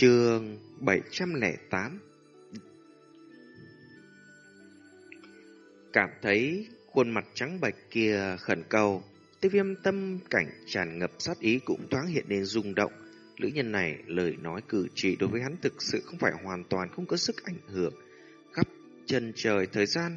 Trường 708 Cảm thấy khuôn mặt trắng bạch kia khẩn cầu, tiêu viêm tâm cảnh tràn ngập sát ý cũng thoáng hiện lên rung động. Nữ nhân này lời nói cử chỉ đối với hắn thực sự không phải hoàn toàn không có sức ảnh hưởng. Khắp chân trời thời gian,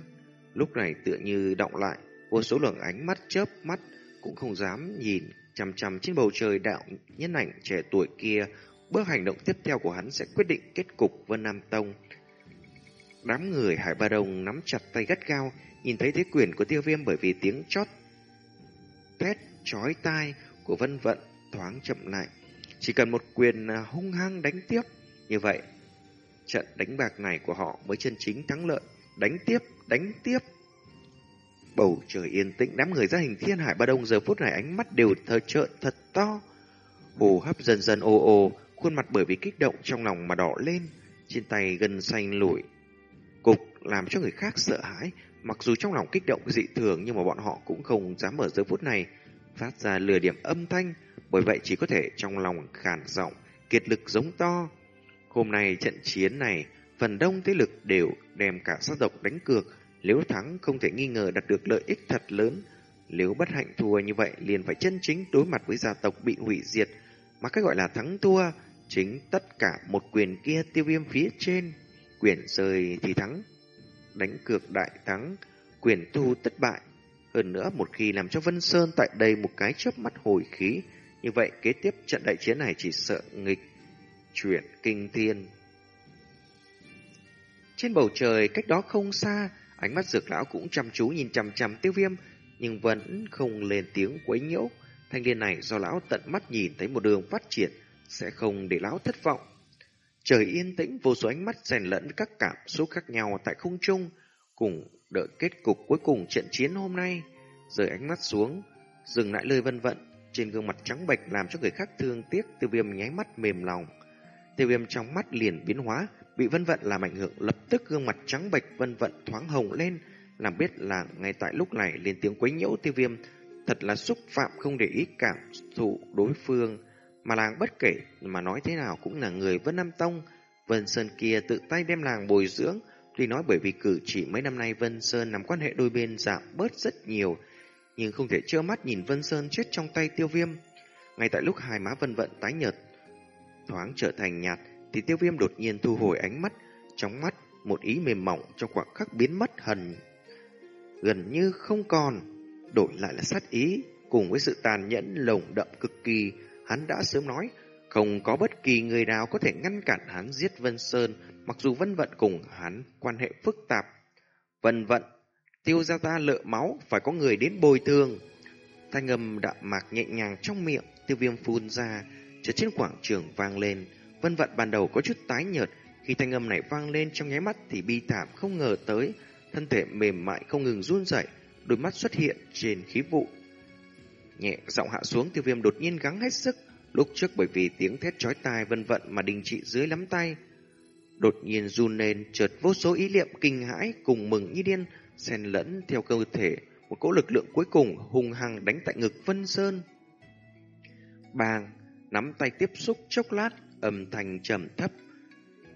lúc này tựa như động lại, vô số lượng ánh mắt chớp mắt cũng không dám nhìn chằm chằm trên bầu trời đạo nhân ảnh trẻ tuổi kia. Bước hành động tiếp theo của hắn sẽ quyết định kết cục Vân Nam Tông. Đám người Hải Ba Đông nắm chặt tay gắt gao, nhìn thấy thế quyền của tiêu viêm bởi vì tiếng chót thét chói tai của vân vận thoáng chậm lại. Chỉ cần một quyền à, hung hăng đánh tiếp, như vậy trận đánh bạc này của họ mới chân chính thắng lợi. Đánh tiếp, đánh tiếp. Bầu trời yên tĩnh, đám người ra hình thiên hải ba đông giờ phút này ánh mắt đều thờ trợn thật to. Hồ hấp dần dần ô ô khuôn mặt bởi vì kích động trong lòng mà đỏ lên, trên tay gần xanh lủi. Cục làm cho người khác sợ hãi, mặc dù trong lòng kích động dị thường nhưng mà bọn họ cũng không dám ở giờ phút này phát ra lừa điểm âm thanh, bởi vậy chỉ có thể trong lòng khản giọng, kiệt lực giống to. Hôm nay trận chiến này, phần đông thế lực đều đem cả sát tộc đánh cược, nếu thắng không thể nghi ngờ đạt được lợi ích thật lớn. Nếu bất hạnh thua như vậy liền phải chân chính đối mặt với gia tộc bị hủy diệt, mà cái gọi là thắng thua chính tất cả một quyền kia tiêu viêm phía trên, quyền rơi thì thắng, đánh cược đại thắng, quyền thu tất bại. Hơn nữa một khi làm cho Vân Sơn tại đây một cái chớp mắt hồi khí, như vậy kế tiếp trận đại chiến này chỉ sợ nghịch chuyển kinh thiên. Trên bầu trời cách đó không xa, ánh mắt dược lão cũng chăm chú nhìn chằm chằm tiêu viêm, nhưng vẫn không lên tiếng quấy nhiễu. Thanh niên này do lão tận mắt nhìn thấy một đường phát triển, sẽ không để lão thất vọng. Trời yên tĩnh, vô số ánh mắt rèn lẫn các cảm xúc khác nhau tại không trung, cùng đợi kết cục cuối cùng trận chiến hôm nay. Rời ánh mắt xuống, dừng lại lời vân vận, trên gương mặt trắng bệch làm cho người khác thương tiếc, tiêu viêm nháy mắt mềm lòng. Tiêu viêm trong mắt liền biến hóa, bị vân vận làm ảnh hưởng lập tức gương mặt trắng bệch vân vận thoáng hồng lên, làm biết là ngay tại lúc này lên tiếng quấy nhiễu tiêu viêm, thật là xúc phạm không để ý cảm thụ đối phương, mà làng bất kể mà nói thế nào cũng là người Vân Nam Tông, Vân Sơn kia tự tay đem làng bồi dưỡng, tuy nói bởi vì cử chỉ mấy năm nay Vân Sơn nắm quan hệ đôi bên giảm bớt rất nhiều, nhưng không thể trơ mắt nhìn Vân Sơn chết trong tay tiêu viêm. Ngay tại lúc hai má Vân Vận tái nhợt, thoáng trở thành nhạt, thì tiêu viêm đột nhiên thu hồi ánh mắt, trong mắt một ý mềm mỏng trong khoảng khắc biến mất hần gần như không còn, đổi lại là sát ý, cùng với sự tàn nhẫn lồng đậm cực kỳ, hắn đã sớm nói, không có bất kỳ người nào có thể ngăn cản hắn giết Vân Sơn, mặc dù Vân Vận cùng hắn quan hệ phức tạp. Vân Vận, tiêu ra ta lợ máu, phải có người đến bồi thường. Thanh âm đạm mạc nhẹ nhàng trong miệng, tiêu viêm phun ra, chợt trên quảng trường vang lên. Vân Vận ban đầu có chút tái nhợt, khi thanh âm này vang lên trong nháy mắt thì bi thảm không ngờ tới, thân thể mềm mại không ngừng run rẩy, đôi mắt xuất hiện trên khí vụ. Nhẹ giọng hạ xuống tiêu viêm đột nhiên gắng hết sức, lúc trước bởi vì tiếng thét chói tai vân vận mà đình trị dưới lắm tay. Đột nhiên run lên chợt vô số ý niệm kinh hãi cùng mừng như điên, xen lẫn theo cơ thể, một cỗ lực lượng cuối cùng hung hăng đánh tại ngực Vân Sơn. Bàng, nắm tay tiếp xúc chốc lát, âm thanh trầm thấp,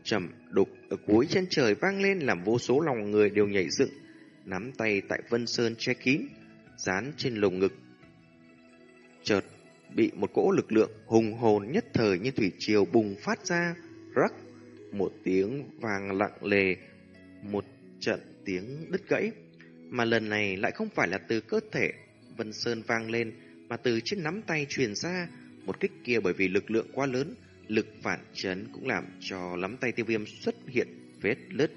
trầm đục ở cuối chân trời vang lên làm vô số lòng người đều nhảy dựng, nắm tay tại Vân Sơn che kín, dán trên lồng ngực. Chợt bị một cỗ lực lượng hùng hồn nhất thời như thủy triều bùng phát ra, rắc một tiếng vàng lặng lề, một trận tiếng đứt gãy, mà lần này lại không phải là từ cơ thể Vân Sơn vang lên, mà từ trên nắm tay truyền ra, một kích kia bởi vì lực lượng quá lớn, lực phản chấn cũng làm cho nắm tay tiêu viêm xuất hiện vết lứt.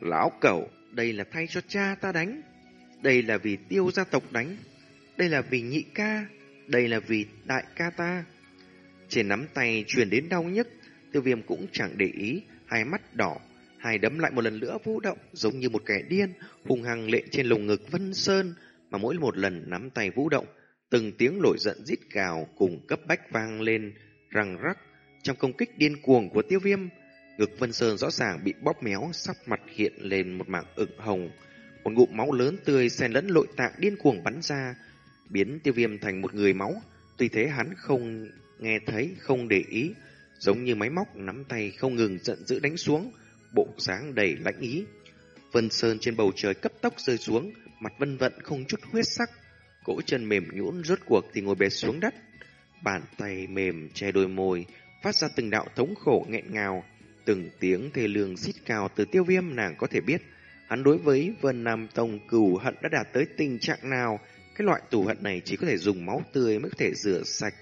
Lão cẩu, đây là thay cho cha ta đánh. Đây là vì tiêu gia tộc đánh. Đây là vì nhị ca. Đây là vì đại ca ta. Trên nắm tay truyền đến đau nhức, tiêu viêm cũng chẳng để ý, hai mắt đỏ, hai đấm lại một lần nữa vũ động, giống như một kẻ điên, hung hăng lệ trên lồng ngực Vân Sơn, mà mỗi một lần nắm tay vũ động, từng tiếng nổi giận rít gào cùng cấp bách vang lên, răng rắc, trong công kích điên cuồng của tiêu viêm, ngực Vân Sơn rõ ràng bị bóp méo, sắc mặt hiện lên một mảng ửng hồng, một ngụm máu lớn tươi xen lẫn nội tạng điên cuồng bắn ra, biến tiêu viêm thành một người máu. Tuy thế hắn không nghe thấy, không để ý, giống như máy móc nắm tay không ngừng giận dữ đánh xuống, bộ dáng đầy lãnh ý. Vân Sơn trên bầu trời cấp tốc rơi xuống, mặt vân vận không chút huyết sắc, cỗ chân mềm nhũn rốt cuộc thì ngồi bệt xuống đất. Bàn tay mềm che đôi môi, phát ra từng đạo thống khổ nghẹn ngào, từng tiếng thê lương xít cao từ tiêu viêm nàng có thể biết, hắn đối với Vân Nam Tông cừu hận đã đạt tới tình trạng nào, cái loại tù hận này chỉ có thể dùng máu tươi mới có thể rửa sạch.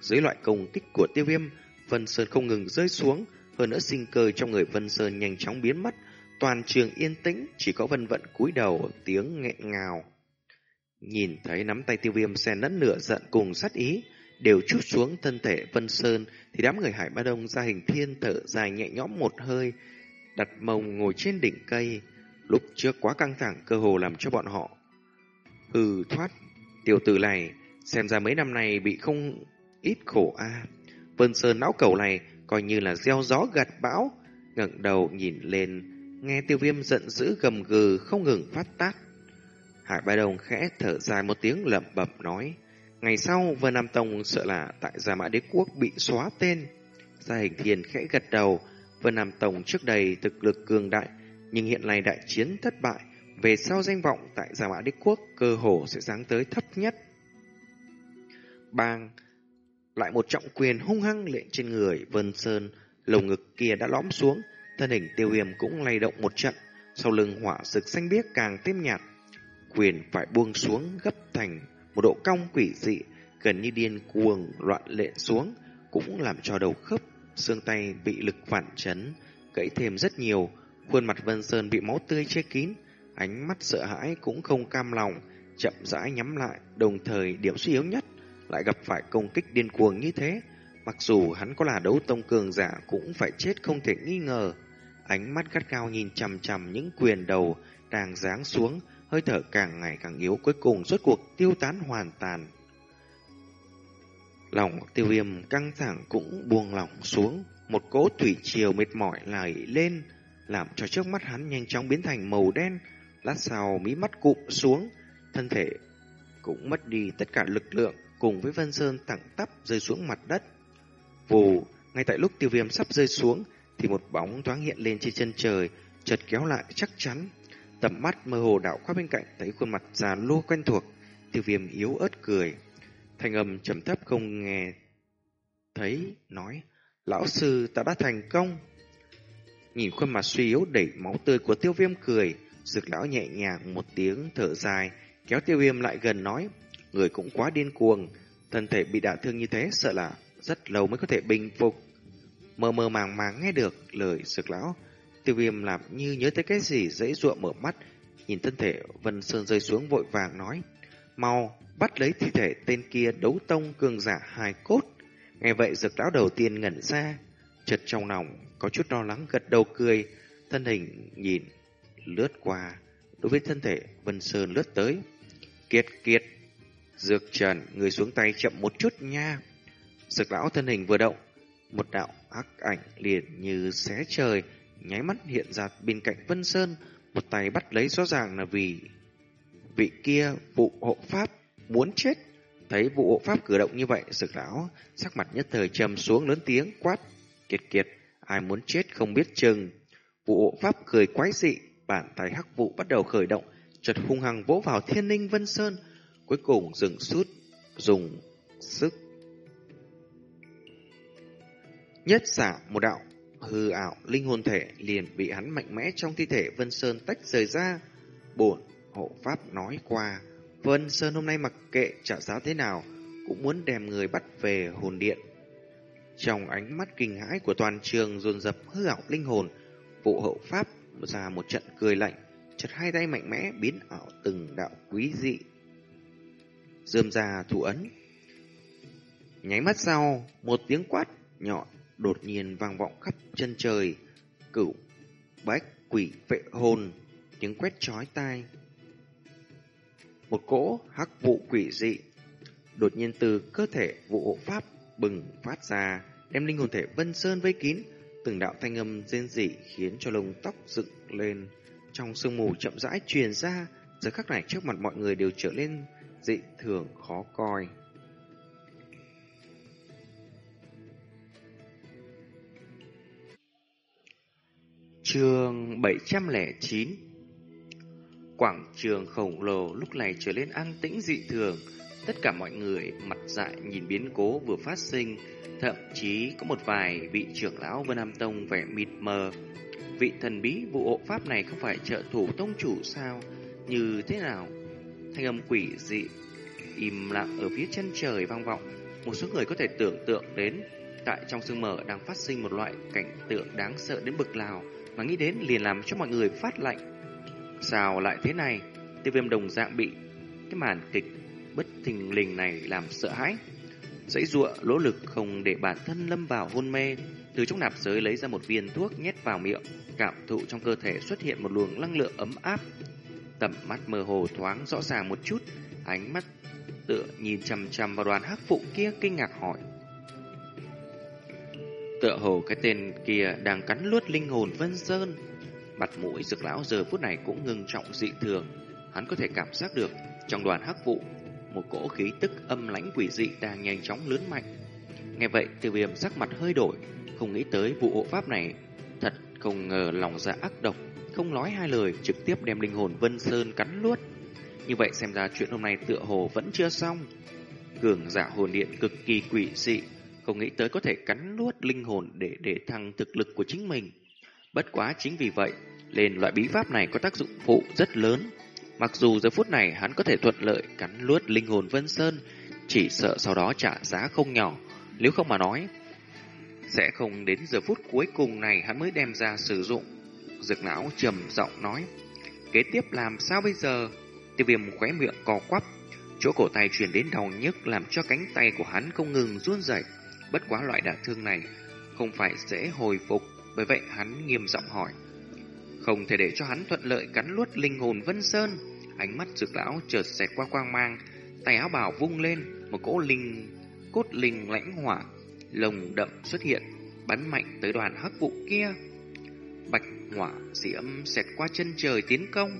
Dưới loại công kích của tiêu viêm, Vân Sơn không ngừng rơi xuống, hơn nữa sinh cơ trong người Vân Sơn nhanh chóng biến mất, toàn trường yên tĩnh, chỉ có Vân Vận cúi đầu tiếng nghẹn ngào. Nhìn thấy nắm tay tiêu viêm xen lẫn nửa giận cùng sát ý, đều chút xuống thân thể Vân Sơn, thì đám người Hải Ba Đông ra hình thiên thở dài nhẹ nhõm một hơi, đặt mông ngồi trên đỉnh cây. Lúc trước quá căng thẳng cơ hồ làm cho bọn họ hừ thoát. Tiểu tử này, xem ra mấy năm nay bị không ít khổ a. Vân Sơn não cầu này coi như là gieo gió gặt bão, ngẩng đầu nhìn lên, nghe tiêu viêm giận dữ gầm gừ không ngừng phát tác. Hải Ba Đông khẽ thở dài một tiếng lẩm bẩm nói. Ngày sau, Vân Nam Tông sợ là tại Gia Mã Đế Quốc bị xóa tên. Gia Hình Thiên khẽ gật đầu, Vân Nam Tông trước đây thực lực cường đại, nhưng hiện nay đại chiến thất bại, về sau danh vọng tại Gia Mã Đế Quốc cơ hồ sẽ giáng tới thấp nhất. Bang, lại một trọng quyền hung hăng lệ trên người Vân Sơn, lồng ngực kia đã lõm xuống, thân hình tiêu viêm cũng lay động một trận, sau lưng hỏa sực xanh biếc càng thêm nhạt. Quyền phải buông xuống gấp thành một độ cong quỷ dị, gần như điên cuồng loạn lệ xuống, cũng làm cho đầu khớp, xương tay bị lực phản chấn, gãy thêm rất nhiều. Khuôn mặt Vân Sơn bị máu tươi che kín, ánh mắt sợ hãi cũng không cam lòng, chậm rãi nhắm lại, đồng thời điểm suy yếu nhất lại gặp phải công kích điên cuồng như thế. Mặc dù hắn có là đấu tông cường giả cũng phải chết không thể nghi ngờ. Ánh mắt gắt cao nhìn chằm chằm những quyền đầu đang giáng xuống, hơi thở càng ngày càng yếu cuối cùng suốt cuộc tiêu tán hoàn toàn. Lòng tiêu viêm căng thẳng cũng buông lỏng xuống, một cỗ thủy triều mệt mỏi lại lên, làm cho trước mắt hắn nhanh chóng biến thành màu đen, lát sau mí mắt cụm xuống, thân thể cũng mất đi tất cả lực lượng cùng với Vân Sơn thẳng tắp rơi xuống mặt đất. Vù, ngay tại lúc tiêu viêm sắp rơi xuống, thì một bóng thoáng hiện lên trên chân trời, chợt kéo lại chắc chắn. Tầm mắt mơ hồ đảo qua bên cạnh thấy khuôn mặt già lua quen thuộc, tiêu viêm yếu ớt cười. Thanh âm trầm thấp không nghe thấy, nói, lão sư ta đã thành công. Nhìn khuôn mặt suy yếu đẩy máu tươi của tiêu viêm cười, dược lão nhẹ nhàng một tiếng thở dài, kéo tiêu viêm lại gần nói, người cũng quá điên cuồng, thân thể bị đả thương như thế sợ là rất lâu mới có thể bình phục. Mơ mơ màng màng nghe được lời dược lão, tiêu viêm làm như nhớ tới cái gì dễ ruộng mở mắt, nhìn thân thể Vân Sơn rơi xuống vội vàng nói, mau bắt lấy thi thể tên kia đấu tông cường giả hài cốt. Nghe vậy dược lão đầu tiên ngẩn ra, chợt trong lòng có chút lo lắng gật đầu cười, thân hình nhìn lướt qua, đối với thân thể Vân Sơn lướt tới. Kiệt kiệt, dược trần, người xuống tay chậm một chút nha. Dược lão thân hình vừa động, một đạo ác ảnh liền như xé trời, nháy mắt hiện ra bên cạnh Vân Sơn, một tay bắt lấy rõ ràng là vì vị kia vụ hộ pháp muốn chết. Thấy vụ hộ pháp cử động như vậy, sực lão sắc mặt nhất thời trầm xuống lớn tiếng quát. Kiệt kiệt, ai muốn chết không biết chừng. Vụ hộ pháp cười quái dị, bàn tay hắc vụ bắt đầu khởi động, chợt hung hăng vỗ vào thiên ninh Vân Sơn, cuối cùng dừng sút, dùng sức. Nhất xả một đạo hư ảo linh hồn thể liền bị hắn mạnh mẽ trong thi thể Vân Sơn tách rời ra. Bổn hộ pháp nói qua, Vân Sơn hôm nay mặc kệ trả giá thế nào, cũng muốn đem người bắt về hồn điện. Trong ánh mắt kinh hãi của toàn trường dồn dập hư ảo linh hồn, vụ hậu pháp ra một trận cười lạnh, chật hai tay mạnh mẽ biến ảo từng đạo quý dị. Dơm ra thủ ấn. Nháy mắt sau, một tiếng quát nhọn đột nhiên vang vọng khắp chân trời. Cửu, bách, quỷ, vệ hồn, tiếng quét chói tai. Một cỗ hắc vụ quỷ dị đột nhiên từ cơ thể vụ hộ pháp bừng phát ra, đem linh hồn thể Vân Sơn vây kín, từng đạo thanh âm rên rỉ khiến cho lông tóc dựng lên trong sương mù chậm rãi truyền ra, giờ khắc này trước mặt mọi người đều trở lên dị thường khó coi. Trường 709 Quảng trường khổng lồ lúc này trở lên an tĩnh dị thường, tất cả mọi người mặt dại nhìn biến cố vừa phát sinh, thậm chí có một vài vị trưởng lão Vân Nam Tông vẻ mịt mờ. Vị thần bí vụ hộ pháp này không phải trợ thủ tông chủ sao? Như thế nào? Thanh âm quỷ dị, im lặng ở phía chân trời vang vọng. Một số người có thể tưởng tượng đến, tại trong sương mờ đang phát sinh một loại cảnh tượng đáng sợ đến bực nào, mà nghĩ đến liền làm cho mọi người phát lạnh. Sao lại thế này? Tiêu viêm đồng dạng bị cái màn kịch bất thình lình này làm sợ hãi. Dãy ruộng lỗ lực không để bản thân lâm vào hôn mê, từ trong nạp giới lấy ra một viên thuốc nhét vào miệng, cảm thụ trong cơ thể xuất hiện một luồng năng lượng ấm áp. Tầm mắt mơ hồ thoáng rõ ràng một chút, ánh mắt tựa nhìn chằm chằm vào đoàn hắc phụ kia kinh ngạc hỏi. Tựa hồ cái tên kia đang cắn luốt linh hồn Vân Sơn. Mặt mũi dược lão giờ phút này cũng ngưng trọng dị thường. Hắn có thể cảm giác được trong đoàn hắc vụ một cỗ khí tức âm lãnh quỷ dị đang nhanh chóng lớn mạnh. Nghe vậy, Tiêu Viêm sắc mặt hơi đổi, không nghĩ tới vụ hộ pháp này thật không ngờ lòng dạ ác độc, không nói hai lời trực tiếp đem linh hồn Vân Sơn cắn luốt. Như vậy xem ra chuyện hôm nay tựa hồ vẫn chưa xong. Cường giả hồn điện cực kỳ quỷ dị, không nghĩ tới có thể cắn nuốt linh hồn để để thăng thực lực của chính mình. Bất quá chính vì vậy, nên loại bí pháp này có tác dụng phụ rất lớn. Mặc dù giờ phút này hắn có thể thuận lợi cắn nuốt linh hồn Vân Sơn, chỉ sợ sau đó trả giá không nhỏ. Nếu không mà nói, sẽ không đến giờ phút cuối cùng này hắn mới đem ra sử dụng. Dược não trầm giọng nói, kế tiếp làm sao bây giờ? Tiêu viêm khóe miệng co quắp, chỗ cổ tay truyền đến đau nhức làm cho cánh tay của hắn không ngừng run rẩy. Bất quá loại đả thương này không phải dễ hồi phục, bởi vậy hắn nghiêm giọng hỏi. Không thể để cho hắn thuận lợi cắn luốt linh hồn Vân Sơn. Ánh mắt dược lão chợt xẹt qua quang mang, tay áo bảo vung lên, một cỗ linh cốt linh lãnh hỏa lồng đậm xuất hiện, bắn mạnh tới đoàn hắc vụ kia. Bạch hỏa diễm xẹt qua chân trời tiến công,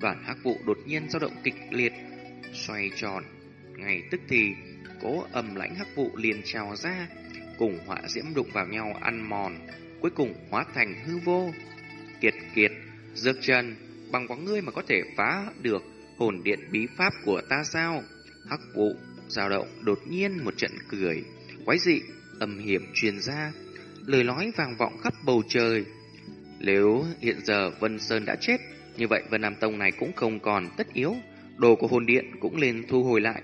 đoàn hắc vụ đột nhiên dao động kịch liệt, xoay tròn. Ngay tức thì, cố âm lãnh hắc vụ liền trào ra, cùng hỏa diễm đụng vào nhau ăn mòn, cuối cùng hóa thành hư vô. Kiệt kiệt, dược trần, bằng có ngươi mà có thể phá được hồn điện bí pháp của ta sao? Hắc vụ, dao động đột nhiên một trận cười, quái dị, âm hiểm truyền ra, lời nói vang vọng khắp bầu trời. Nếu hiện giờ Vân Sơn đã chết, như vậy Vân Nam Tông này cũng không còn tất yếu, đồ của hồn điện cũng nên thu hồi lại.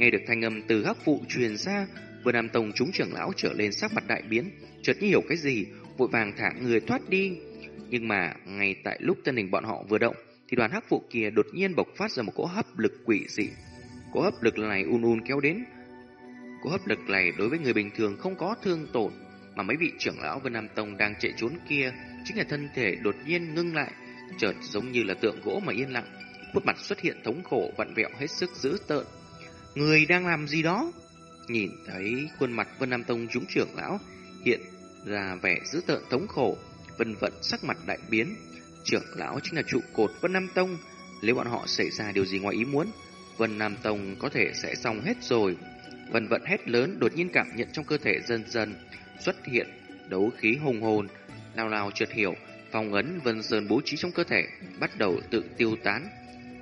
Nghe được thanh âm từ hắc vụ truyền ra, vừa Nam Tông chúng trưởng lão trở lên sắc mặt đại biến, chợt như hiểu cái gì, vội vàng thả người thoát đi. Nhưng mà ngay tại lúc thân hình bọn họ vừa động, thì đoàn hắc vụ kia đột nhiên bộc phát ra một cỗ hấp lực quỷ dị. Cỗ hấp lực này un un kéo đến. Cỗ hấp lực này đối với người bình thường không có thương tổn, mà mấy vị trưởng lão Vân Nam Tông đang chạy trốn kia chính là thân thể đột nhiên ngưng lại, chợt giống như là tượng gỗ mà yên lặng, khuôn mặt xuất hiện thống khổ vặn vẹo hết sức dữ tợn. Người đang làm gì đó? Nhìn thấy khuôn mặt Vân Nam Tông chúng trưởng lão hiện ra vẻ dữ tợn thống khổ, Vân Vận sắc mặt đại biến. Trưởng lão chính là trụ cột Vân Nam Tông, nếu bọn họ xảy ra điều gì ngoài ý muốn, Vân Nam Tông có thể sẽ xong hết rồi. Vân Vận hét lớn đột nhiên cảm nhận trong cơ thể dần dần xuất hiện đấu khí hùng hồn, lao lao trượt hiểu, phong ấn Vân Sơn bố trí trong cơ thể bắt đầu tự tiêu tán,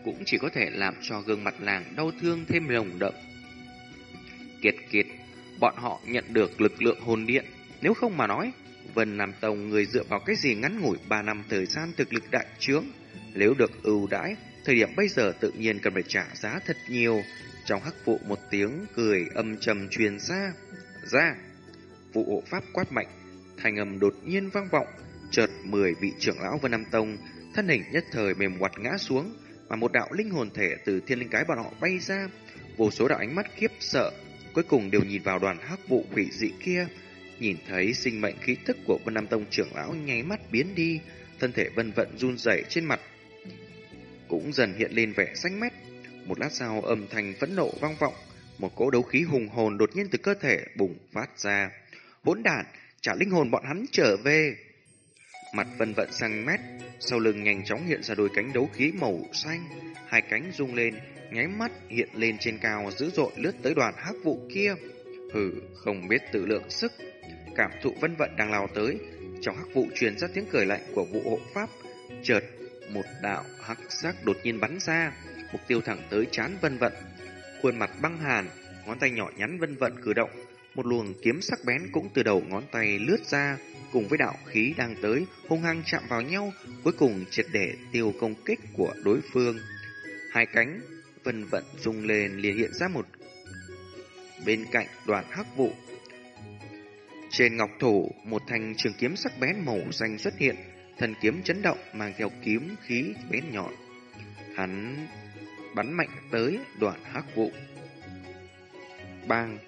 cũng chỉ có thể làm cho gương mặt làng đau thương thêm lồng đậm. Kiệt kiệt, bọn họ nhận được lực lượng hồn điện, nếu không mà nói, Vân Nam Tông người dựa vào cái gì ngắn ngủi 3 năm thời gian thực lực đại trướng, nếu được ưu đãi, thời điểm bây giờ tự nhiên cần phải trả giá thật nhiều. Trong hắc vụ một tiếng cười âm trầm truyền ra, ra. Vụ hộ pháp quát mạnh, thành âm đột nhiên vang vọng, chợt mười vị trưởng lão Vân Nam Tông, thân hình nhất thời mềm quặt ngã xuống, mà một đạo linh hồn thể từ thiên linh cái bọn họ bay ra, vô số đạo ánh mắt khiếp sợ, cuối cùng đều nhìn vào đoàn hắc vụ quỷ dị kia, nhìn thấy sinh mệnh khí tức của Vân Nam Tông trưởng lão nháy mắt biến đi, thân thể vân vận run rẩy trên mặt cũng dần hiện lên vẻ xanh mét. Một lát sau âm thanh phẫn nộ vang vọng, một cỗ đấu khí hùng hồn đột nhiên từ cơ thể bùng phát ra. Hỗn đản, trả linh hồn bọn hắn trở về. Mặt vân vận sang mét, sau lưng nhanh chóng hiện ra đôi cánh đấu khí màu xanh, hai cánh rung lên, nháy mắt hiện lên trên cao dữ dội lướt tới đoàn hắc vụ kia. Hừ, không biết tự lượng sức. Cảm thụ vân vận đang lao tới, trong hắc vụ truyền ra tiếng cười lạnh của vụ hộ pháp. Chợt, một đạo hắc sắc đột nhiên bắn ra, mục tiêu thẳng tới chán vân vận. Khuôn mặt băng hàn, ngón tay nhỏ nhắn vân vận cử động, một luồng kiếm sắc bén cũng từ đầu ngón tay lướt ra, cùng với đạo khí đang tới, hung hăng chạm vào nhau, cuối cùng triệt để tiêu công kích của đối phương. Hai cánh vân vận rung lên liền hiện ra một bên cạnh đoàn hắc vụ. Trên ngọc thủ, một thanh trường kiếm sắc bén màu xanh xuất hiện, thần kiếm chấn động mang theo kiếm khí bén nhọn. Hắn bắn mạnh tới đoạn hắc vụ. Bang!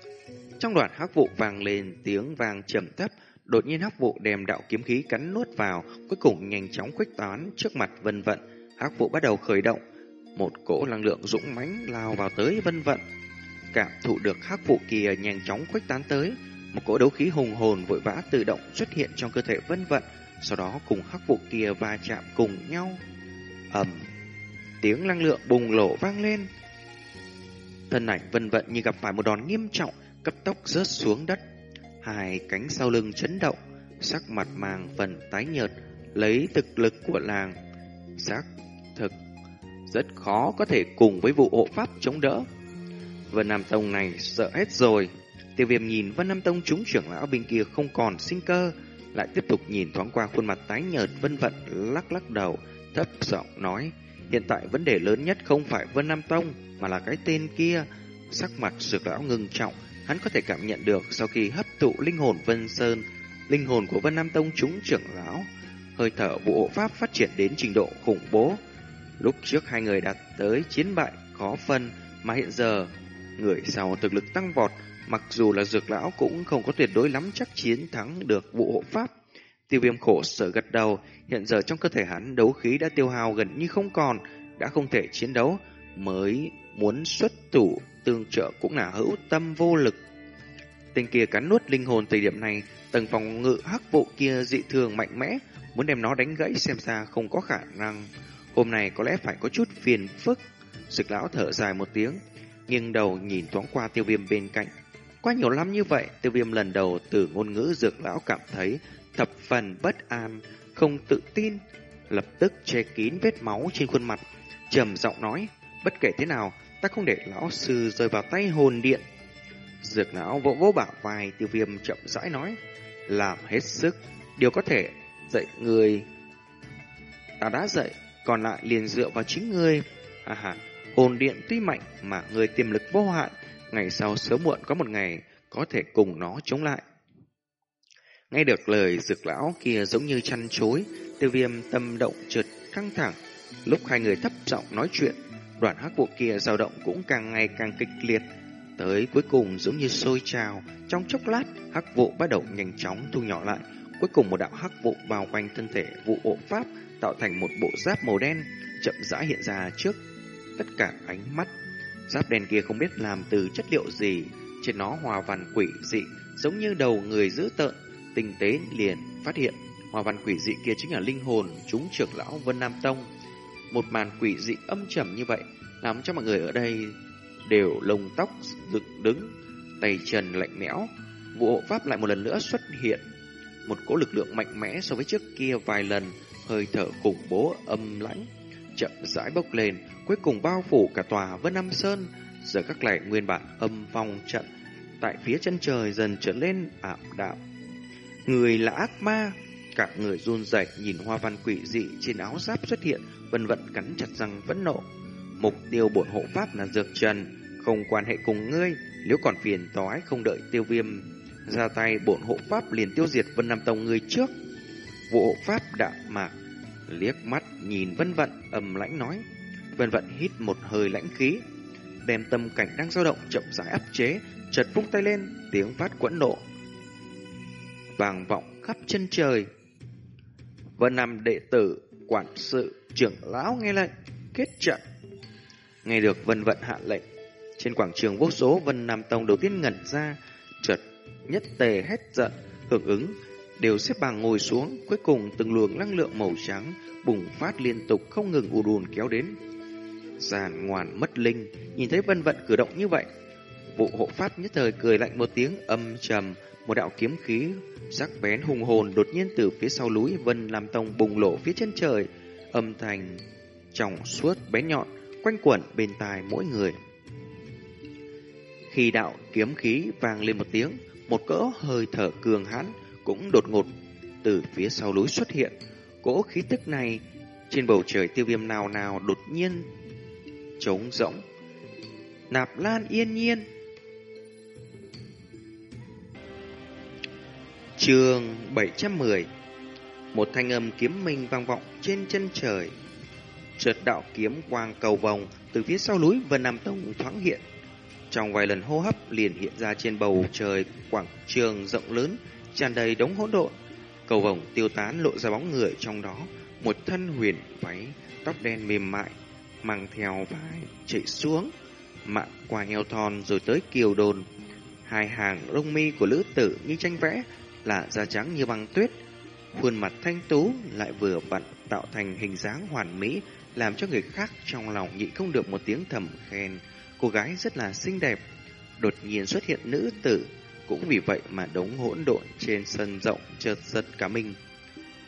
Trong đoạn hắc vụ vang lên tiếng vang trầm thấp, đột nhiên hắc vụ đem đạo kiếm khí cắn nuốt vào, cuối cùng nhanh chóng khuếch tán trước mặt vân vận. Hắc vụ bắt đầu khởi động, một cỗ năng lượng dũng mãnh lao vào tới vân vận. Cảm thụ được hắc vụ kia nhanh chóng khuếch tán tới, một cỗ đấu khí hùng hồn vội vã tự động xuất hiện trong cơ thể vân vận, sau đó cùng hắc vụ kia va chạm cùng nhau. ầm, tiếng năng lượng bùng nổ vang lên. Thân ảnh vân vận như gặp phải một đòn nghiêm trọng, cấp tốc rớt xuống đất. Hai cánh sau lưng chấn động, sắc mặt màng phần tái nhợt, lấy thực lực của làng. Xác thực rất khó có thể cùng với vụ hộ pháp chống đỡ. Vân Nam Tông này sợ hết rồi. Tiêu viêm nhìn Vân Nam Tông chúng trưởng lão bên kia không còn sinh cơ, lại tiếp tục nhìn thoáng qua khuôn mặt tái nhợt vân vận lắc lắc đầu, thấp giọng nói, hiện tại vấn đề lớn nhất không phải Vân Nam Tông, mà là cái tên kia. Sắc mặt sược lão ngưng trọng, hắn có thể cảm nhận được sau khi hấp thụ linh hồn Vân Sơn, linh hồn của Vân Nam Tông chúng trưởng lão, hơi thở vụ hộ pháp phát triển đến trình độ khủng bố. Lúc trước hai người đạt tới chiến bại khó phân, mà hiện giờ người sau thực lực tăng vọt, mặc dù là dược lão cũng không có tuyệt đối lắm chắc chiến thắng được vụ hộ pháp. Tiêu viêm khổ sở gật đầu, hiện giờ trong cơ thể hắn đấu khí đã tiêu hao gần như không còn, đã không thể chiến đấu, mới muốn xuất thủ tương trợ cũng là hữu tâm vô lực. Tên kia cắn nuốt linh hồn thời điểm này, tầng phòng ngự hắc vụ kia dị thường mạnh mẽ, muốn đem nó đánh gãy xem ra không có khả năng. Hôm nay có lẽ phải có chút phiền phức. Sực lão thở dài một tiếng, nghiêng đầu nhìn thoáng qua tiêu viêm bên cạnh. Qua nhiều năm như vậy, tiêu viêm lần đầu từ ngôn ngữ dược lão cảm thấy thập phần bất an, không tự tin, lập tức che kín vết máu trên khuôn mặt, trầm giọng nói, bất kể thế nào, ta không để lão sư rơi vào tay hồn điện. Dược lão vỗ vỗ bả vai tiêu viêm chậm rãi nói, làm hết sức, điều có thể dạy người. Ta đã dạy, còn lại liền dựa vào chính người À hà, hồn điện tuy mạnh mà người tiềm lực vô hạn, ngày sau sớm muộn có một ngày có thể cùng nó chống lại. Nghe được lời dược lão kia giống như chăn chối, tiêu viêm tâm động trượt căng thẳng. Lúc hai người thấp giọng nói chuyện, đoàn hắc vụ kia dao động cũng càng ngày càng kịch liệt. Tới cuối cùng giống như sôi trào, trong chốc lát hắc vụ bắt đầu nhanh chóng thu nhỏ lại. Cuối cùng một đạo hắc vụ bao quanh thân thể vụ hộ pháp tạo thành một bộ giáp màu đen chậm rãi hiện ra trước tất cả ánh mắt. Giáp đen kia không biết làm từ chất liệu gì, trên nó hòa văn quỷ dị giống như đầu người dữ tợn, tinh tế liền phát hiện hòa văn quỷ dị kia chính là linh hồn chúng trưởng lão Vân Nam Tông. Một màn quỷ dị âm trầm như vậy làm cho mọi người ở đây đều lông tóc dựng đứng, tay chân lạnh lẽo. Vụ hộ pháp lại một lần nữa xuất hiện, một cỗ lực lượng mạnh mẽ so với trước kia vài lần, hơi thở khủng bố âm lãnh chậm rãi bốc lên, cuối cùng bao phủ cả tòa Vân Nam Sơn. Giờ các lại nguyên bản âm phong trận tại phía chân trời dần trở lên ảm đạm. Người là ác ma, cả người run rẩy nhìn hoa văn quỷ dị trên áo giáp xuất hiện, vân vận cắn chặt răng vẫn nộ. Mục tiêu bổn hộ pháp là dược trần, không quan hệ cùng ngươi, nếu còn phiền toái không đợi tiêu viêm ra tay bổn hộ pháp liền tiêu diệt Vân Nam Tông ngươi trước. Vụ hộ pháp đạm mạc liếc mắt nhìn Vân Vận ầm lãnh nói. Vân Vận hít một hơi lãnh khí, đem tâm cảnh đang dao động chậm rãi áp chế, chợt vung tay lên, tiếng phát quẫn nộ. Vàng vọng khắp chân trời. Vân Nam đệ tử, quản sự, trưởng lão nghe lệnh, kết trận. Nghe được Vân Vận hạ lệnh, trên quảng trường vô số Vân Nam Tông đầu tiên ngẩn ra, chợt nhất tề hét giận, hưởng ứng, đều xếp bằng ngồi xuống, cuối cùng từng luồng năng lượng màu trắng bùng phát liên tục không ngừng ù đùn kéo đến. Giàn ngoan mất linh, nhìn thấy vân vận cử động như vậy. Vụ hộ pháp nhất thời cười lạnh một tiếng âm trầm, một đạo kiếm khí sắc bén hùng hồn đột nhiên từ phía sau núi Vân làm Tông bùng lộ phía chân trời, âm thanh trong suốt bé nhọn quanh quẩn bên tai mỗi người. Khi đạo kiếm khí vang lên một tiếng, một cỡ hơi thở cường hãn cũng đột ngột từ phía sau núi xuất hiện. Cỗ khí tức này trên bầu trời tiêu viêm nào nào đột nhiên trống rỗng. Nạp Lan yên nhiên. Chương 710 một thanh âm kiếm minh vang vọng trên chân trời. trượt đạo kiếm quang cầu vòng từ phía sau núi Vân Nam Tông thoáng hiện. Trong vài lần hô hấp liền hiện ra trên bầu trời quảng trường rộng lớn, tràn đầy đống hỗn độn. Cầu vòng tiêu tán lộ ra bóng người trong đó, một thân huyền váy, tóc đen mềm mại, mang theo vai chạy xuống, mạn qua eo thon rồi tới kiều đồn. Hai hàng lông mi của lữ tử như tranh vẽ, là da trắng như băng tuyết, khuôn mặt thanh tú lại vừa vặn tạo thành hình dáng hoàn mỹ, làm cho người khác trong lòng nhịn không được một tiếng thầm khen. Cô gái rất là xinh đẹp, đột nhiên xuất hiện nữ tử, cũng vì vậy mà đống hỗn độn trên sân rộng chợt giật cả mình.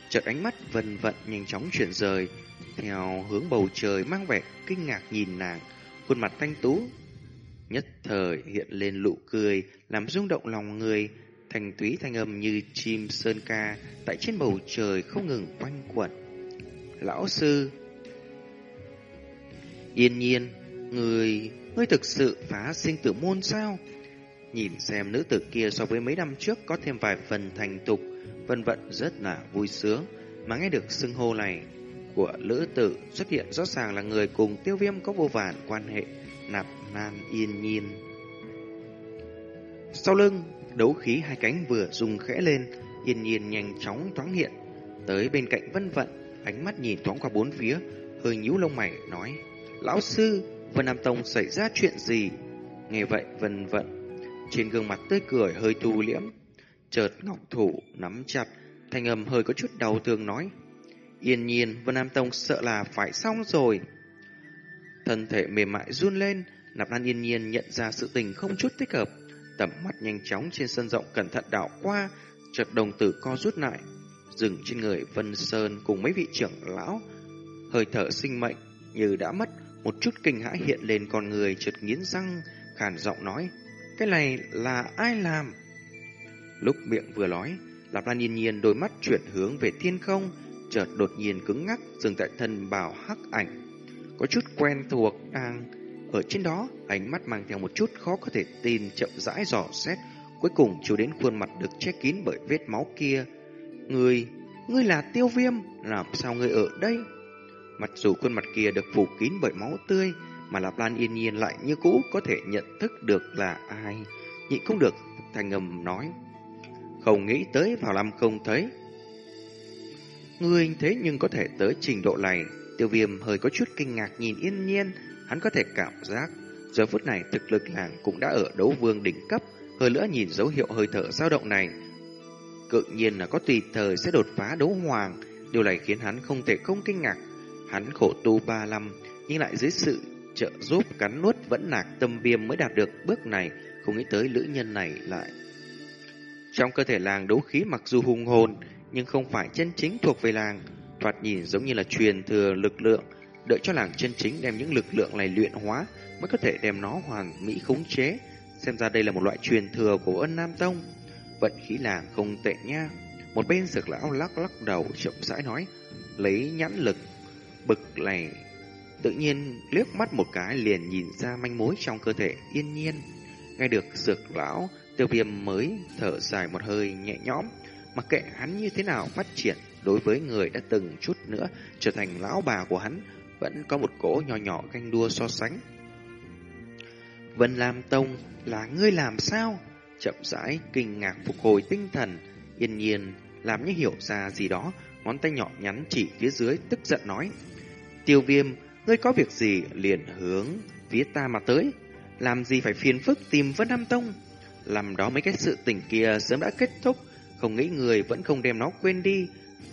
Chợt ánh mắt vần vận nhanh chóng chuyển rời, theo hướng bầu trời mang vẻ kinh ngạc nhìn nàng, khuôn mặt thanh tú. Nhất thời hiện lên lụ cười, làm rung động lòng người, thành túy thanh âm như chim sơn ca tại trên bầu trời không ngừng quanh quẩn. Lão sư Yên nhiên, người, ngươi thực sự phá sinh tử môn sao? Nhìn xem nữ tử kia so với mấy năm trước có thêm vài phần thành tục, vân vận rất là vui sướng, mà nghe được xưng hô này của lữ tử xuất hiện rõ ràng là người cùng tiêu viêm có vô vàn quan hệ, nạp nan yên nhiên. Sau lưng, đấu khí hai cánh vừa rung khẽ lên, yên nhiên nhanh chóng thoáng hiện, tới bên cạnh vân vận, ánh mắt nhìn thoáng qua bốn phía, hơi nhíu lông mày, nói, Lão sư, Vân Nam Tông xảy ra chuyện gì? Nghe vậy vân vận, trên gương mặt tươi cười hơi thu liễm, chợt ngọc thủ nắm chặt, thanh âm hơi có chút đau thương nói, Yên nhiên, Vân Nam Tông sợ là phải xong rồi. Thân thể mềm mại run lên, Nạp Lan yên nhiên nhận ra sự tình không chút thích hợp. Tầm mắt nhanh chóng trên sân rộng cẩn thận đảo qua, chợt đồng tử co rút lại, dừng trên người Vân Sơn cùng mấy vị trưởng lão. Hơi thở sinh mệnh như đã mất, một chút kinh hãi hiện lên con người chợt nghiến răng, khàn giọng nói, cái này là ai làm? Lúc miệng vừa nói, Lạp Lan nhiên nhiên đôi mắt chuyển hướng về thiên không, chợt đột nhiên cứng ngắc dừng tại thân bảo hắc ảnh. Có chút quen thuộc đang ở trên đó, ánh mắt mang theo một chút khó có thể tin chậm rãi dò xét, cuối cùng chiếu đến khuôn mặt được che kín bởi vết máu kia. Ngươi, ngươi là tiêu viêm, làm sao ngươi ở đây? Mặc dù khuôn mặt kia được phủ kín bởi máu tươi, mà Lạp Lan yên nhiên lại như cũ có thể nhận thức được là ai. Nhị không được, thành ngầm nói. Không nghĩ tới vào năm không thấy, Ngươi thế nhưng có thể tới trình độ này. Tiêu viêm hơi có chút kinh ngạc nhìn yên nhiên. Hắn có thể cảm giác. Giờ phút này thực lực làng cũng đã ở đấu vương đỉnh cấp. Hơn nữa nhìn dấu hiệu hơi thở dao động này. Cự nhiên là có tùy thời sẽ đột phá đấu hoàng. Điều này khiến hắn không thể không kinh ngạc. Hắn khổ tu ba năm. Nhưng lại dưới sự trợ giúp cắn nuốt vẫn nạc tâm viêm mới đạt được bước này. Không nghĩ tới nữ nhân này lại. Trong cơ thể làng đấu khí mặc dù hùng hồn nhưng không phải chân chính thuộc về làng, thoạt nhìn giống như là truyền thừa lực lượng, đợi cho làng chân chính đem những lực lượng này luyện hóa mới có thể đem nó hoàn mỹ khống chế. Xem ra đây là một loại truyền thừa của ân Nam Tông. Vận khí làng không tệ nha. Một bên dược lão lắc lắc đầu chậm rãi nói, lấy nhãn lực, bực này tự nhiên liếc mắt một cái liền nhìn ra manh mối trong cơ thể yên nhiên. Nghe được dược lão, tiêu viêm mới thở dài một hơi nhẹ nhõm, Mặc kệ hắn như thế nào phát triển đối với người đã từng chút nữa trở thành lão bà của hắn, vẫn có một cỗ nhỏ nhỏ ganh đua so sánh. Vân Lam Tông là ngươi làm sao? Chậm rãi, kinh ngạc phục hồi tinh thần, yên nhiên, làm như hiểu ra gì đó, ngón tay nhỏ nhắn chỉ phía dưới, tức giận nói. Tiêu viêm, ngươi có việc gì liền hướng phía ta mà tới, làm gì phải phiền phức tìm Vân Nam Tông? Làm đó mấy cái sự tình kia sớm đã kết thúc, không nghĩ người vẫn không đem nó quên đi.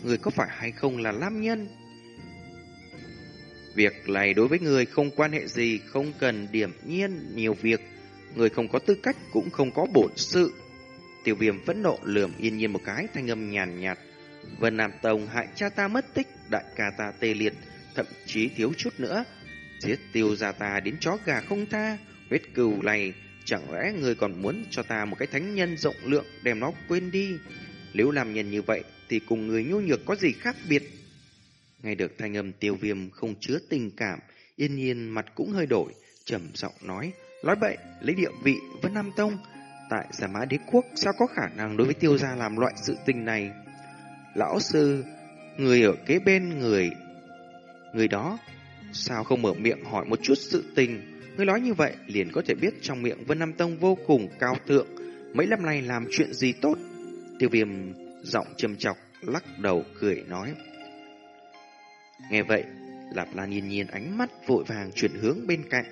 Người có phải hay không là lam nhân? Việc này đối với người không quan hệ gì, không cần điểm nhiên nhiều việc. Người không có tư cách cũng không có bổn sự. Tiểu viêm phẫn nộ lườm yên nhiên một cái thanh âm nhàn nhạt. Vân Nam Tông hại cha ta mất tích, đại ca ta tê liệt, thậm chí thiếu chút nữa. Giết tiêu gia ta đến chó gà không tha, huyết cừu này chẳng lẽ người còn muốn cho ta một cái thánh nhân rộng lượng đem nó quên đi. Nếu làm nhân như vậy thì cùng người nhu nhược có gì khác biệt. Nghe được thanh âm tiêu viêm không chứa tình cảm, yên nhiên mặt cũng hơi đổi, trầm giọng nói, nói bậy, lấy địa vị Vân Nam Tông, tại Giả Mã Đế Quốc sao có khả năng đối với tiêu gia làm loại sự tình này. Lão sư, người ở kế bên người, người đó, sao không mở miệng hỏi một chút sự tình, người nói như vậy liền có thể biết trong miệng Vân Nam Tông vô cùng cao thượng mấy năm nay làm chuyện gì tốt. Tiêu viêm giọng trầm chọc, lắc đầu cười nói. Nghe vậy, Lạp Lan nhiên nhiên ánh mắt vội vàng chuyển hướng bên cạnh.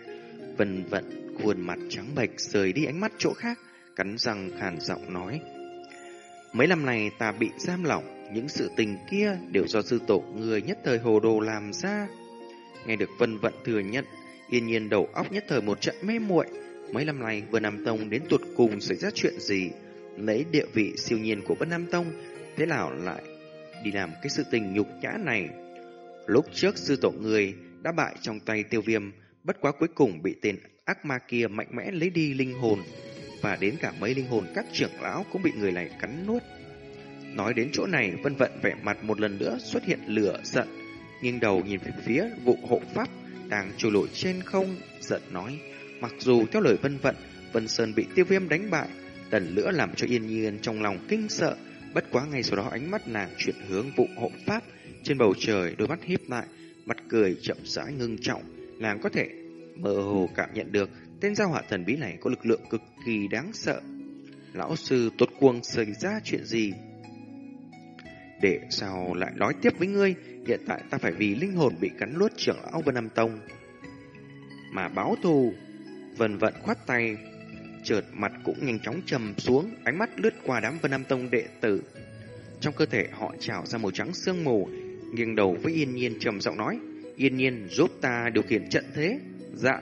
Vân vận khuôn mặt trắng bệch rời đi ánh mắt chỗ khác, cắn răng khàn giọng nói. Mấy năm này ta bị giam lỏng, những sự tình kia đều do sư tổ người nhất thời hồ đồ làm ra. Nghe được Vân vận thừa nhận, yên nhiên đầu óc nhất thời một trận mê muội. Mấy năm nay Vân Nam Tông đến tuột cùng xảy ra chuyện gì? Lấy địa vị siêu nhiên của Vân Nam Tông, thế nào lại đi làm cái sự tình nhục nhã này? Lúc trước sư tổ người đã bại trong tay tiêu viêm, bất quá cuối cùng bị tên ác ma kia mạnh mẽ lấy đi linh hồn, và đến cả mấy linh hồn các trưởng lão cũng bị người này cắn nuốt. Nói đến chỗ này, vân vận vẻ mặt một lần nữa xuất hiện lửa giận, nghiêng đầu nhìn về phía vụ hộ pháp đang trôi lội trên không, giận nói, mặc dù theo lời vân vận, Vân Sơn bị tiêu viêm đánh bại, lần nữa làm cho yên nhiên trong lòng kinh sợ, bất quá ngay sau đó ánh mắt nàng chuyển hướng vụ hộ pháp, trên bầu trời, đôi mắt híp lại, mặt cười chậm rãi ngưng trọng, nàng có thể mơ hồ cảm nhận được tên giao hỏa thần bí này có lực lượng cực kỳ đáng sợ. Lão sư tốt cuồng xảy ra chuyện gì? Để sao lại nói tiếp với ngươi, hiện tại ta phải vì linh hồn bị cắn luốt trưởng lão Vân Nam Tông. Mà báo thù, vần vận khoát tay, chợt mặt cũng nhanh chóng trầm xuống, ánh mắt lướt qua đám Vân Nam Tông đệ tử. Trong cơ thể họ trào ra màu trắng sương mù, nghiêng đầu với Yên Nhiên trầm giọng nói, Yên Nhiên giúp ta điều khiển trận thế. Dạ,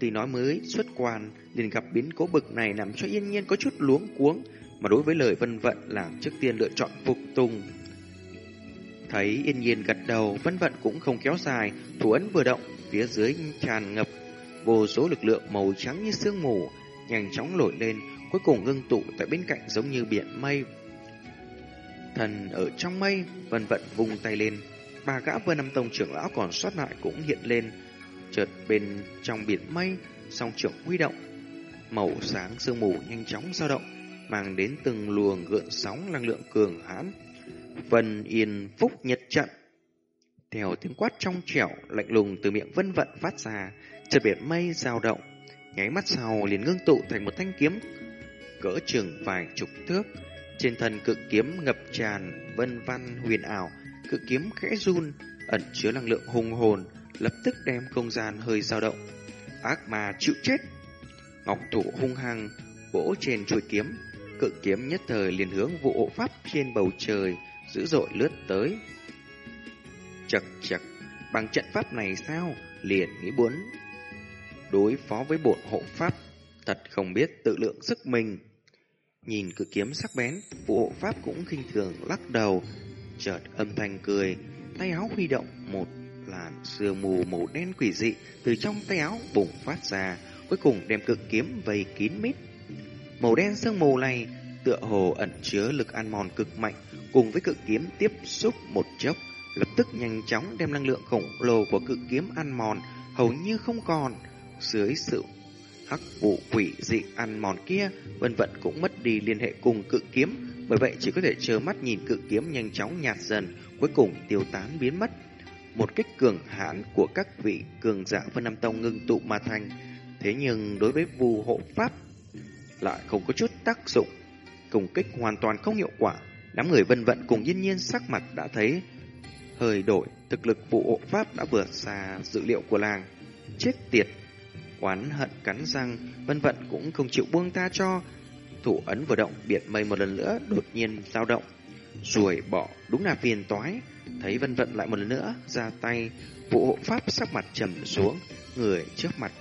tuy nói mới xuất quan, liền gặp biến cố bực này làm cho Yên Nhiên có chút luống cuống, mà đối với lời vân vận là trước tiên lựa chọn phục tùng. Thấy Yên Nhiên gật đầu, vân vận cũng không kéo dài, thủ ấn vừa động, phía dưới tràn ngập vô số lực lượng màu trắng như sương mù, nhanh chóng nổi lên, cuối cùng ngưng tụ tại bên cạnh giống như biển mây Thần ở trong mây, vân vận vùng tay lên. Ba gã vân năm tông trưởng lão còn sót lại cũng hiện lên. Chợt bên trong biển mây, song trưởng huy động. Màu sáng sương mù nhanh chóng dao động, mang đến từng luồng gợn sóng năng lượng cường hãn. Vân yên phúc nhật trận. Theo tiếng quát trong trẻo, lạnh lùng từ miệng vân vận phát ra, chợt biển mây dao động. Nháy mắt sau liền ngưng tụ thành một thanh kiếm cỡ chừng vài chục thước trên thân cự kiếm ngập tràn vân văn huyền ảo, cự kiếm khẽ run, ẩn chứa năng lượng hùng hồn, lập tức đem không gian hơi dao động. Ác ma chịu chết. Ngọc thủ hung hăng vỗ trên chuôi kiếm, cự kiếm nhất thời liền hướng vụ hộ pháp trên bầu trời dữ dội lướt tới. Chậc chậc, bằng trận pháp này sao? Liền nghĩ muốn đối phó với bổn hộ pháp, thật không biết tự lượng sức mình. Nhìn cự kiếm sắc bén, vụ hộ pháp cũng khinh thường lắc đầu, chợt âm thanh cười, tay áo huy động một làn sương mù màu đen quỷ dị từ trong tay áo bùng phát ra, cuối cùng đem cự kiếm vây kín mít. Màu đen sương mù này tựa hồ ẩn chứa lực ăn mòn cực mạnh, cùng với cự kiếm tiếp xúc một chốc, lập tức nhanh chóng đem năng lượng khổng lồ của cự kiếm ăn mòn hầu như không còn. Dưới sự hắc vụ quỷ dị ăn mòn kia, vân vận cũng mất đi liên hệ cùng cự kiếm, bởi vậy chỉ có thể chờ mắt nhìn cự kiếm nhanh chóng nhạt dần, cuối cùng tiêu tán biến mất. Một kích cường hãn của các vị cường giả Vân Nam Tông ngưng tụ mà thành, thế nhưng đối với vù hộ pháp lại không có chút tác dụng, cùng kích hoàn toàn không hiệu quả. Đám người vân vận cùng yên nhiên sắc mặt đã thấy hơi đổi, thực lực vụ hộ pháp đã vượt xa dự liệu của làng. Chết tiệt! Oán hận cắn răng, vân vận cũng không chịu buông tha cho. thủ ấn vừa động, biển mây một lần nữa đột nhiên dao động. Rồi bỏ đúng là phiền toái. Thấy vân vận lại một lần nữa, ra tay, vụ hộ pháp sắc mặt trầm xuống, người trước mặt.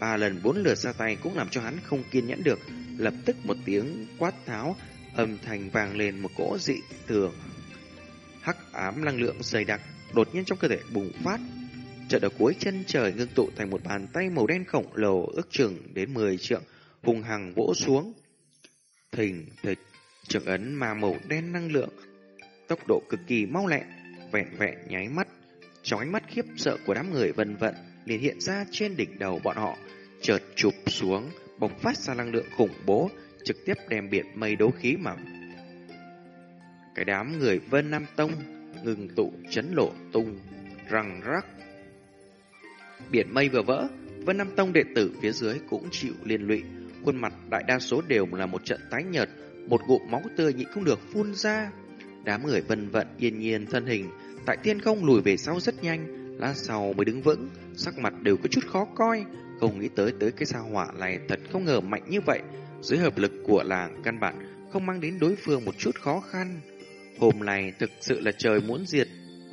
Ba lần bốn lượt ra tay cũng làm cho hắn không kiên nhẫn được, lập tức một tiếng quát tháo, âm thanh vang lên một cỗ dị thường. Hắc ám năng lượng dày đặc, đột nhiên trong cơ thể bùng phát. Trận ở cuối chân trời ngưng tụ thành một bàn tay màu đen khổng lồ ước chừng đến 10 trượng, hùng hằng vỗ xuống. Thình thịch, trường ấn mà màu đen năng lượng, tốc độ cực kỳ mau lẹ, vẹn vẹn nháy mắt. Trong ánh mắt khiếp sợ của đám người vân vận liền hiện ra trên đỉnh đầu bọn họ, chợt chụp xuống, bộc phát ra năng lượng khủng bố, trực tiếp đem biển mây đấu khí mà cái đám người Vân Nam Tông ngừng tụ chấn lộ tung răng rắc. Biển mây vừa vỡ, Vân Nam Tông đệ tử phía dưới cũng chịu liên lụy, khuôn mặt đại đa số đều là một trận tái nhợt, một ngụm máu tươi nhịn không được phun ra. Đám người vân vận yên nhiên thân hình, tại thiên không lùi về sau rất nhanh, lát sau mới đứng vững, sắc mặt đều có chút khó coi, không nghĩ tới tới cái sao hỏa này thật không ngờ mạnh như vậy, dưới hợp lực của làng căn bản không mang đến đối phương một chút khó khăn. Hôm nay thực sự là trời muốn diệt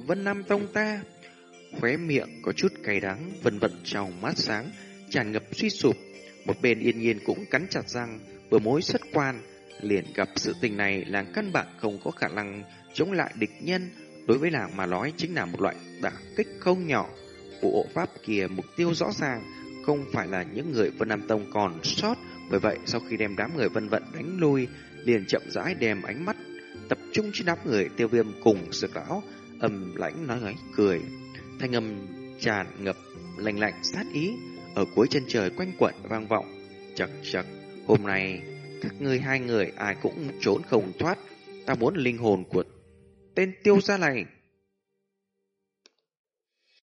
Vân Nam Tông ta. Khóe miệng có chút cay đắng, vân vận trong mắt sáng, tràn ngập suy sụp. Một bên yên nhiên cũng cắn chặt răng, vừa mối xuất quan, liền gặp sự tình này làng căn bản không có khả năng chống lại địch nhân. Đối với làng mà nói chính là một loại đả kích không nhỏ. Vụ ổ pháp kia mục tiêu rõ ràng, không phải là những người Vân Nam Tông còn sót. Bởi vậy, sau khi đem đám người vân vận đánh lui, liền chậm rãi đem ánh mắt tập trung trên đám người tiêu viêm cùng sực lão, âm lãnh nói nói cười. Thanh âm tràn ngập lạnh lạnh sát ý, ở cuối chân trời quanh quẩn vang vọng. Chật chật, hôm nay các ngươi hai người ai cũng trốn không thoát, ta muốn linh hồn của tên tiêu gia này.